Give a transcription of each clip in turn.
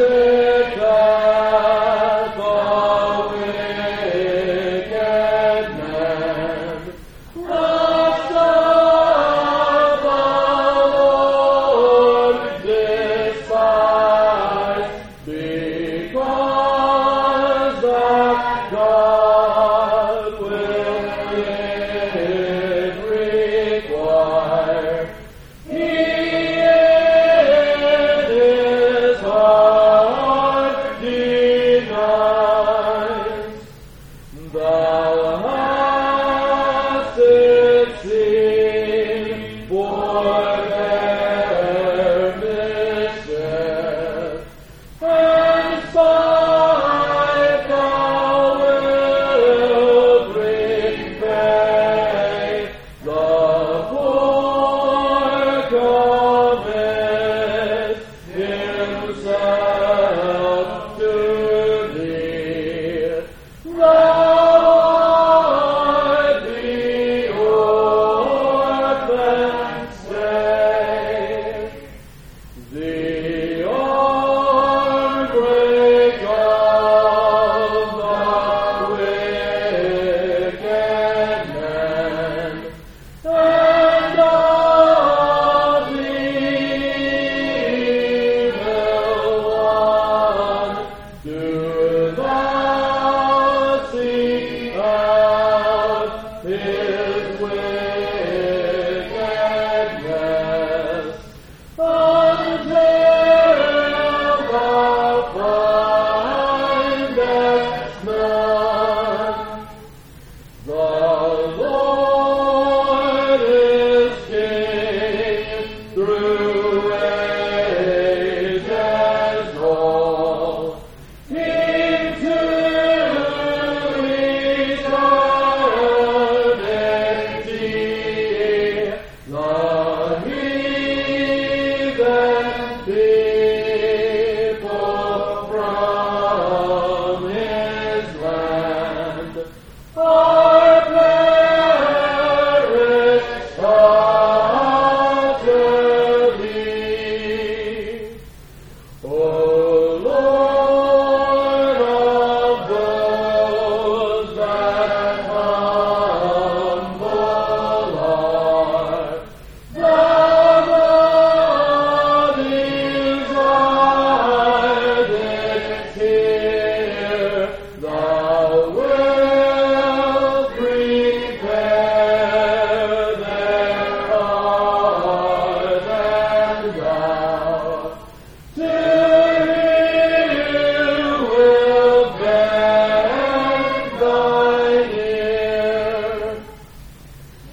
Well,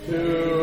so